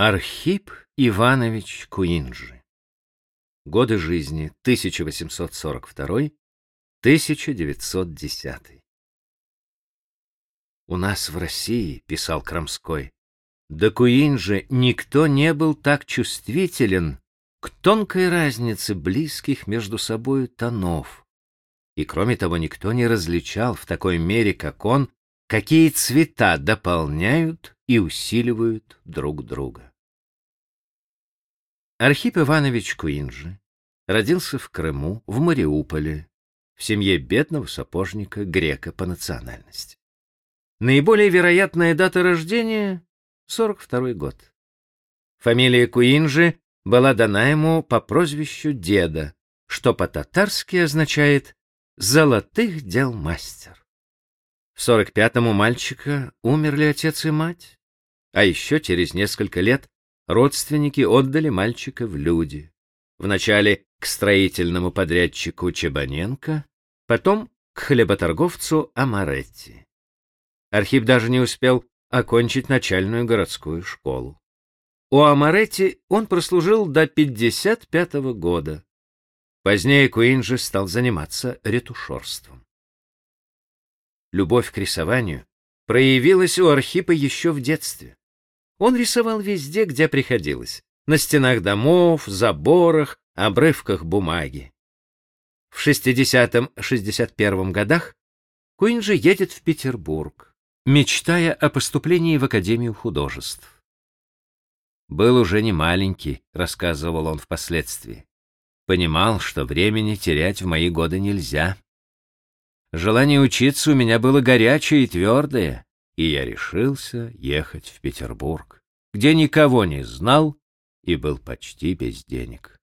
Архип Иванович Куинджи. Годы жизни 1842-1910. У нас в России, писал Крамской, до Куинджи никто не был так чувствителен к тонкой разнице близких между собою тонов. И кроме того, никто не различал в такой мере, как он, какие цвета дополняют и усиливают друг друга. Архип Иванович Куинджи родился в Крыму, в Мариуполе, в семье бедного сапожника, грека по национальности. Наиболее вероятная дата рождения — 42 год. Фамилия Куинджи была дана ему по прозвищу деда, что по-татарски означает «золотых дел мастер». В 45-м у мальчика умерли отец и мать, а еще через несколько лет родственники отдали мальчика в люди. Вначале к строительному подрядчику Чебаненко, потом к хлеботорговцу Амаретти. Архип даже не успел окончить начальную городскую школу. У Амаретти он прослужил до 55 -го года. Позднее Куинджи стал заниматься ретушерством. Любовь к рисованию проявилась у Архипа еще в детстве. Он рисовал везде, где приходилось. На стенах домов, заборах, обрывках бумаги. В 60-61 годах Куинджи едет в Петербург, мечтая о поступлении в Академию художеств. «Был уже не маленький», — рассказывал он впоследствии. «Понимал, что времени терять в мои годы нельзя. Желание учиться у меня было горячее и твердое, и я решился ехать в Петербург, где никого не знал и был почти без денег.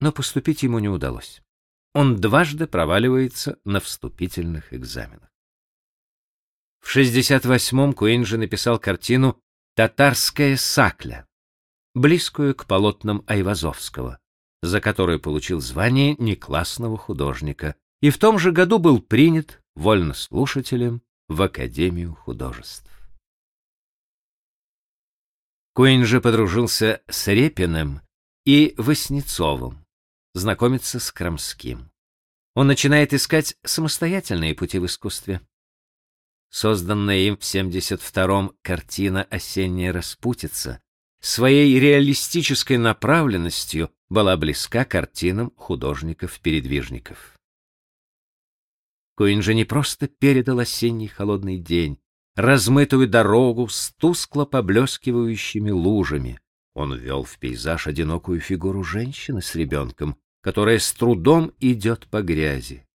Но поступить ему не удалось. Он дважды проваливается на вступительных экзаменах. В 68-м Куинджи написал картину «Татарская сакля», близкую к полотнам Айвазовского, за которую получил звание неклассного художника, и в том же году был принят вольнослушателем в Академию художеств. Куин же подружился с Репиным и Васнецовым, знакомится с Крамским. Он начинает искать самостоятельные пути в искусстве. Созданная им в 72-м картина «Осенняя распутица» своей реалистической направленностью была близка картинам художников-передвижников. Куин же не просто передал осенний холодный день, размытую дорогу с тускло поблескивающими лужами. Он ввел в пейзаж одинокую фигуру женщины с ребенком, которая с трудом идет по грязи.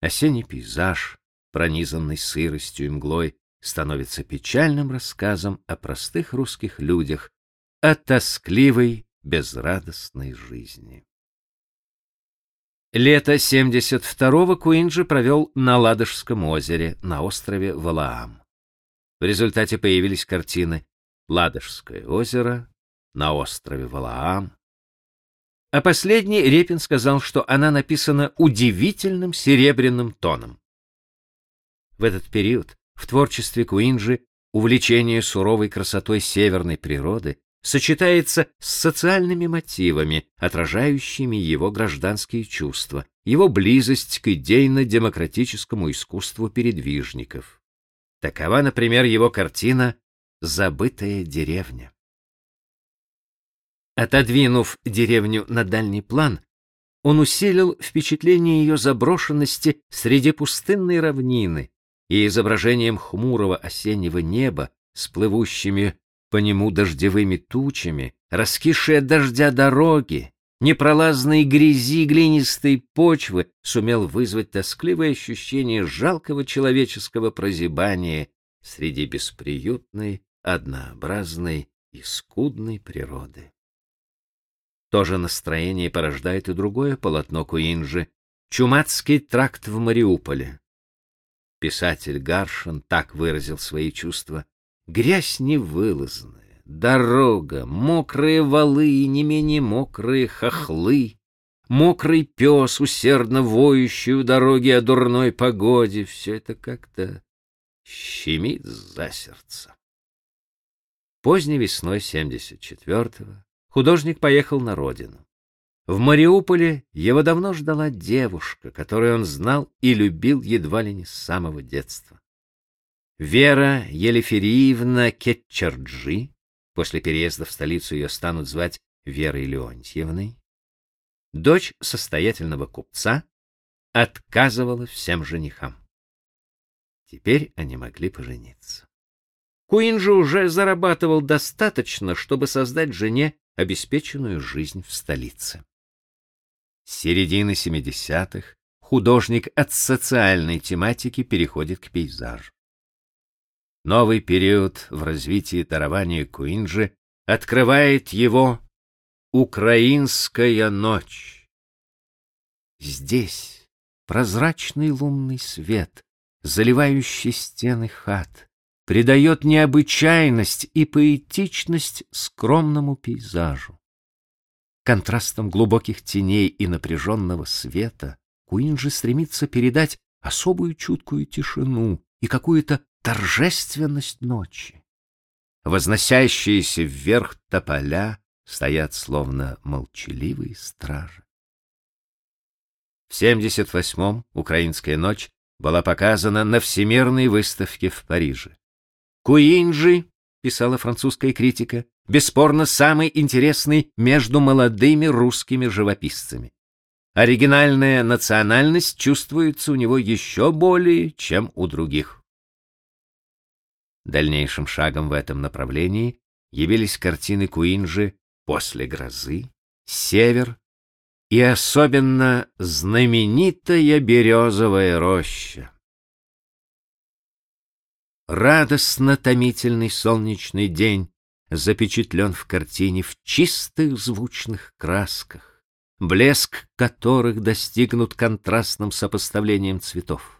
Осенний пейзаж, пронизанный сыростью и мглой, становится печальным рассказом о простых русских людях, о тоскливой, безрадостной жизни. Лето 72-го Куинджи провел на Ладожском озере, на острове Валаам. В результате появились картины «Ладожское озеро», «На острове Валаам». А последний Репин сказал, что она написана удивительным серебряным тоном. В этот период в творчестве Куинджи увлечение суровой красотой северной природы сочетается с социальными мотивами, отражающими его гражданские чувства, его близость к идейно-демократическому искусству передвижников. Такова, например, его картина «Забытая деревня». Отодвинув деревню на дальний план, он усилил впечатление ее заброшенности среди пустынной равнины и изображением хмурого осеннего неба с плывущими по нему дождевыми тучами, раскисшие дождя дороги, непролазной грязи глинистой почвы сумел вызвать тоскливое ощущение жалкого человеческого прозябания среди бесприютной, однообразной и скудной природы. То же настроение порождает и другое полотно Куинджи «Чумацкий тракт в Мариуполе». Писатель Гаршин так выразил свои чувства Грязь невылазная, дорога, мокрые валы и не менее мокрые хохлы, мокрый пес, усердно воющий у дороги о дурной погоде, все это как-то щемит за сердце. Поздней весной 74-го художник поехал на родину. В Мариуполе его давно ждала девушка, которую он знал и любил едва ли не с самого детства. Вера Елефериевна Кетчерджи, после переезда в столицу ее станут звать Верой Леонтьевной, дочь состоятельного купца, отказывала всем женихам. Теперь они могли пожениться. Куин же уже зарабатывал достаточно, чтобы создать жене обеспеченную жизнь в столице. С середины 70-х художник от социальной тематики переходит к пейзажу. Новый период в развитии дарования Куинджи открывает его «Украинская ночь». Здесь прозрачный лунный свет, заливающий стены хат, придает необычайность и поэтичность скромному пейзажу. Контрастом глубоких теней и напряженного света Куинджи стремится передать особую чуткую тишину и какую-то торжественность ночи. Возносящиеся вверх тополя стоят словно молчаливые стражи. В 78-м «Украинская ночь» была показана на Всемирной выставке в Париже. Куинджи, писала французская критика, бесспорно самый интересный между молодыми русскими живописцами. Оригинальная национальность чувствуется у него еще более, чем у других. Дальнейшим шагом в этом направлении явились картины Куинджи «После грозы», «Север» и особенно знаменитая березовая роща. Радостно-томительный солнечный день запечатлен в картине в чистых звучных красках, блеск которых достигнут контрастным сопоставлением цветов.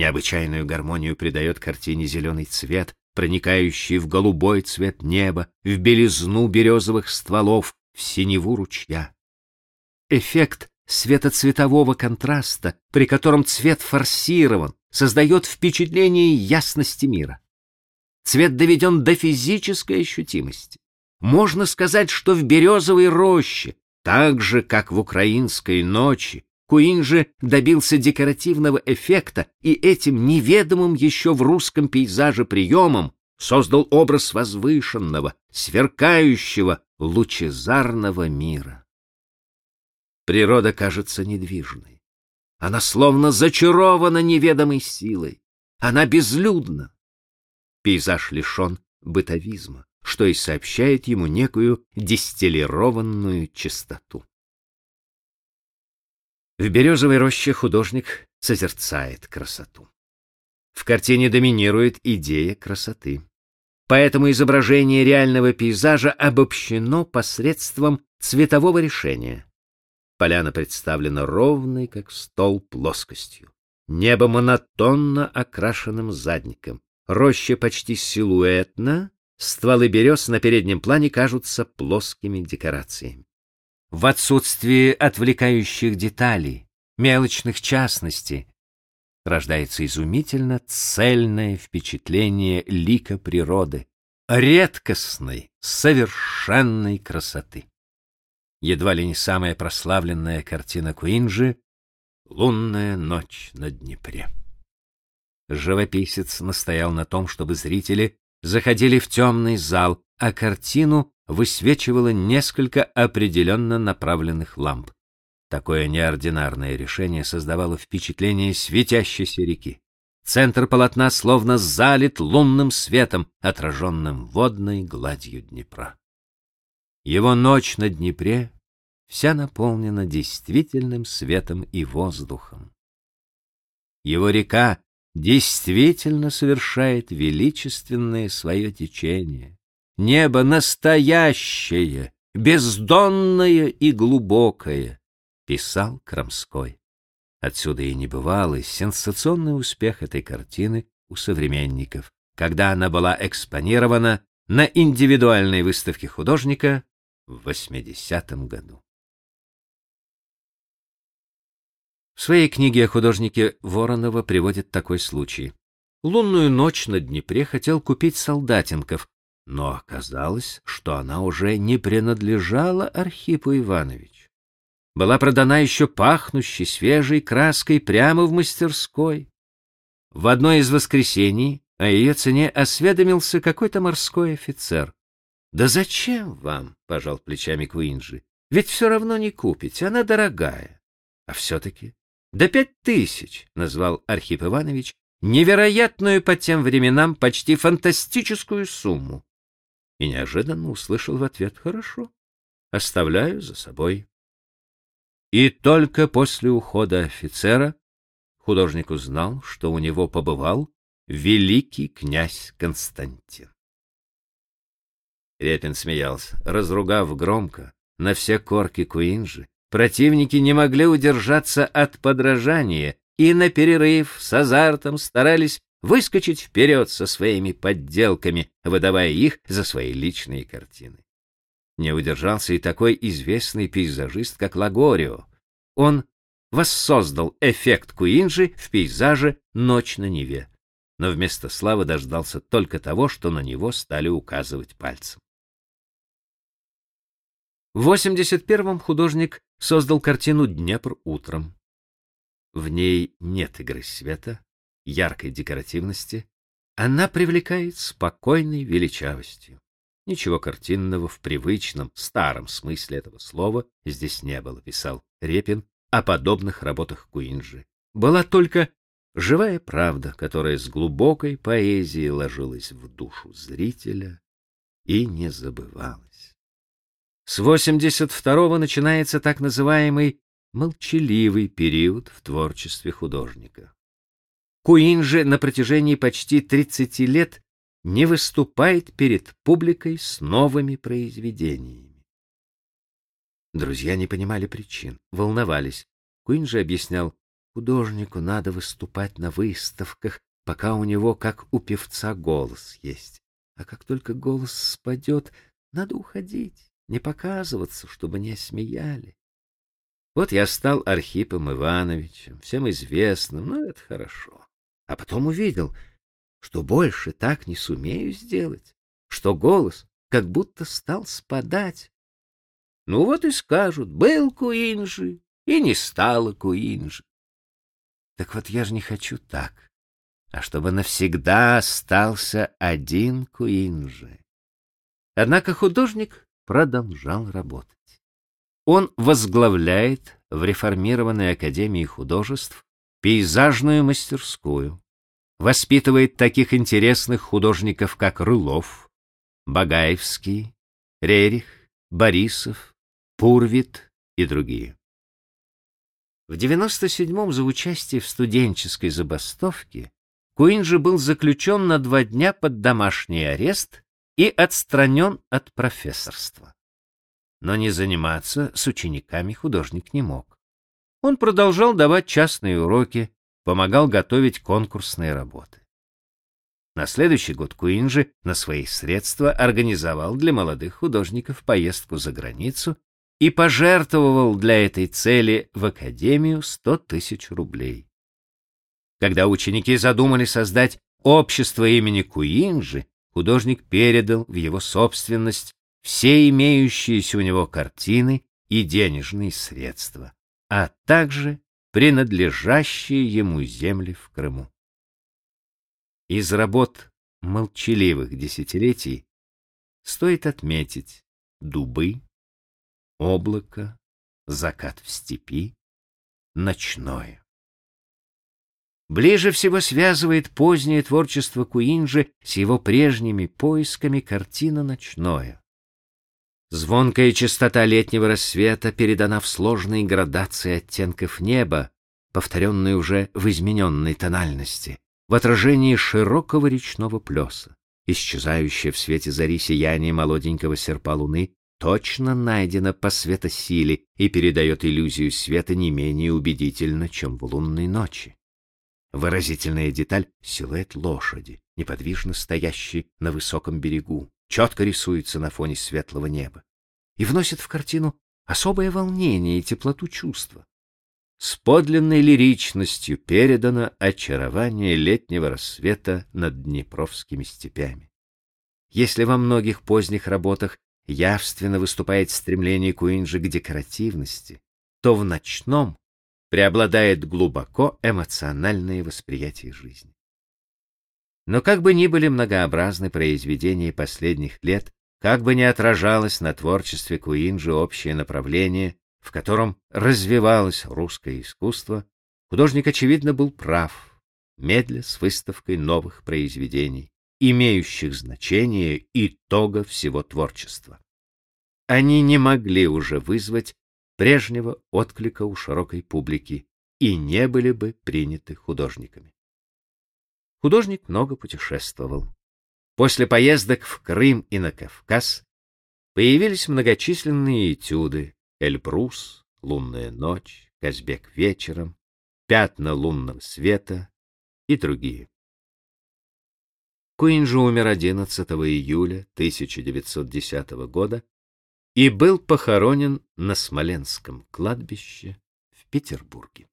Необычайную гармонию придает картине зеленый цвет, проникающий в голубой цвет неба, в белизну березовых стволов, в синеву ручья. Эффект светоцветового контраста, при котором цвет форсирован, создает впечатление ясности мира. Цвет доведен до физической ощутимости. Можно сказать, что в березовой роще, так же, как в украинской ночи, Куинджи добился декоративного эффекта и этим неведомым еще в русском пейзаже приемом создал образ возвышенного, сверкающего, лучезарного мира. Природа кажется недвижной. Она словно зачарована неведомой силой. Она безлюдна. Пейзаж лишен бытовизма, что и сообщает ему некую дистиллированную чистоту. В березовой роще художник созерцает красоту. В картине доминирует идея красоты. Поэтому изображение реального пейзажа обобщено посредством цветового решения. Поляна представлена ровной, как стол, плоскостью. Небо монотонно окрашенным задником. Роща почти силуэтна, стволы берез на переднем плане кажутся плоскими декорациями в отсутствии отвлекающих деталей, мелочных частностей, рождается изумительно цельное впечатление лика природы, редкостной, совершенной красоты. Едва ли не самая прославленная картина Куинджи «Лунная ночь на Днепре». Живописец настоял на том, чтобы зрители заходили в темный зал, а картину высвечивало несколько определенно направленных ламп. Такое неординарное решение создавало впечатление светящейся реки. Центр полотна словно залит лунным светом, отраженным водной гладью Днепра. Его ночь на Днепре вся наполнена действительным светом и воздухом. Его река действительно совершает величественное свое течение. Небо настоящее, бездонное и глубокое, писал Крамской. Отсюда и небывалый сенсационный успех этой картины у современников, когда она была экспонирована на индивидуальной выставке художника в 80-м году. В своей книге о художнике Воронова приводит такой случай. Лунную ночь на Днепре хотел купить Солдатенков, Но оказалось, что она уже не принадлежала Архипу Ивановичу. Была продана еще пахнущей свежей краской прямо в мастерской. В одно из воскресений о ее цене осведомился какой-то морской офицер. «Да зачем вам?» — пожал плечами Куинджи. «Ведь все равно не купите, она дорогая. А все-таки...» «Да пять тысяч!» — назвал Архип Иванович невероятную по тем временам почти фантастическую сумму. И неожиданно услышал в ответ «Хорошо, оставляю за собой». И только после ухода офицера художник узнал, что у него побывал великий князь Константин. Репин смеялся, разругав громко на все корки Куинджи. Противники не могли удержаться от подражания и на перерыв с азартом старались выскочить вперед со своими подделками, выдавая их за свои личные картины. Не удержался и такой известный пейзажист, как Лагорио. Он воссоздал эффект Куинджи в пейзаже «Ночь на Неве», но вместо славы дождался только того, что на него стали указывать пальцем. В 81-м художник создал картину «Днепр утром». В ней нет игры света, яркой декоративности, она привлекает спокойной величавостью. Ничего картинного в привычном, старом смысле этого слова здесь не было, писал Репин о подобных работах Куинджи. Была только живая правда, которая с глубокой поэзией ложилась в душу зрителя и не забывалась. С 82-го начинается так называемый молчаливый период в творчестве художника. Куин же на протяжении почти 30 лет не выступает перед публикой с новыми произведениями. Друзья не понимали причин, волновались. Куин же объяснял, художнику надо выступать на выставках, пока у него, как у певца, голос есть. А как только голос спадет, надо уходить не показываться, чтобы не смеяли. Вот я стал Архипом Ивановичем, всем известным, ну, это хорошо. А потом увидел, что больше так не сумею сделать, что голос как будто стал спадать. Ну вот и скажут, был Куинжи, и не стало Куинжи. Так вот я же не хочу так, а чтобы навсегда остался один Куинжи. Однако художник продолжал работать. Он возглавляет в реформированной Академии художеств пейзажную мастерскую, воспитывает таких интересных художников, как Рылов, Багаевский, Рерих, Борисов, Пурвит и другие. В 97-м за участие в студенческой забастовке Куинджи был заключен на два дня под домашний арест и отстранен от профессорства. Но не заниматься с учениками художник не мог. Он продолжал давать частные уроки, помогал готовить конкурсные работы. На следующий год Куинджи на свои средства организовал для молодых художников поездку за границу и пожертвовал для этой цели в Академию 100 тысяч рублей. Когда ученики задумали создать общество имени Куинджи, художник передал в его собственность все имеющиеся у него картины и денежные средства, а также принадлежащие ему земли в Крыму. Из работ молчаливых десятилетий стоит отметить дубы, облако, закат в степи, ночное. Ближе всего связывает позднее творчество Куинджи с его прежними поисками картина «Ночное». Звонкая чистота летнего рассвета передана в сложной градации оттенков неба, повторенной уже в измененной тональности, в отражении широкого речного плеса. Исчезающее в свете зари сияние молоденького серпа луны точно найдено по светосиле и передает иллюзию света не менее убедительно, чем в лунной ночи. Выразительная деталь — силуэт лошади, неподвижно стоящей на высоком берегу, четко рисуется на фоне светлого неба и вносит в картину особое волнение и теплоту чувства. С подлинной лиричностью передано очарование летнего рассвета над Днепровскими степями. Если во многих поздних работах явственно выступает стремление Куинджи к декоративности, то в ночном преобладает глубоко эмоциональное восприятие жизни. Но как бы ни были многообразны произведения последних лет, как бы ни отражалось на творчестве Куинджи общее направление, в котором развивалось русское искусство, художник, очевидно, был прав, медля с выставкой новых произведений, имеющих значение итога всего творчества. Они не могли уже вызвать прежнего отклика у широкой публики и не были бы приняты художниками. Художник много путешествовал. После поездок в Крым и на Кавказ появились многочисленные этюды «Эльбрус», «Лунная ночь», «Казбек вечером», «Пятна лунного света» и другие. Куинджи умер 11 июля 1910 года и был похоронен на Смоленском кладбище в Петербурге.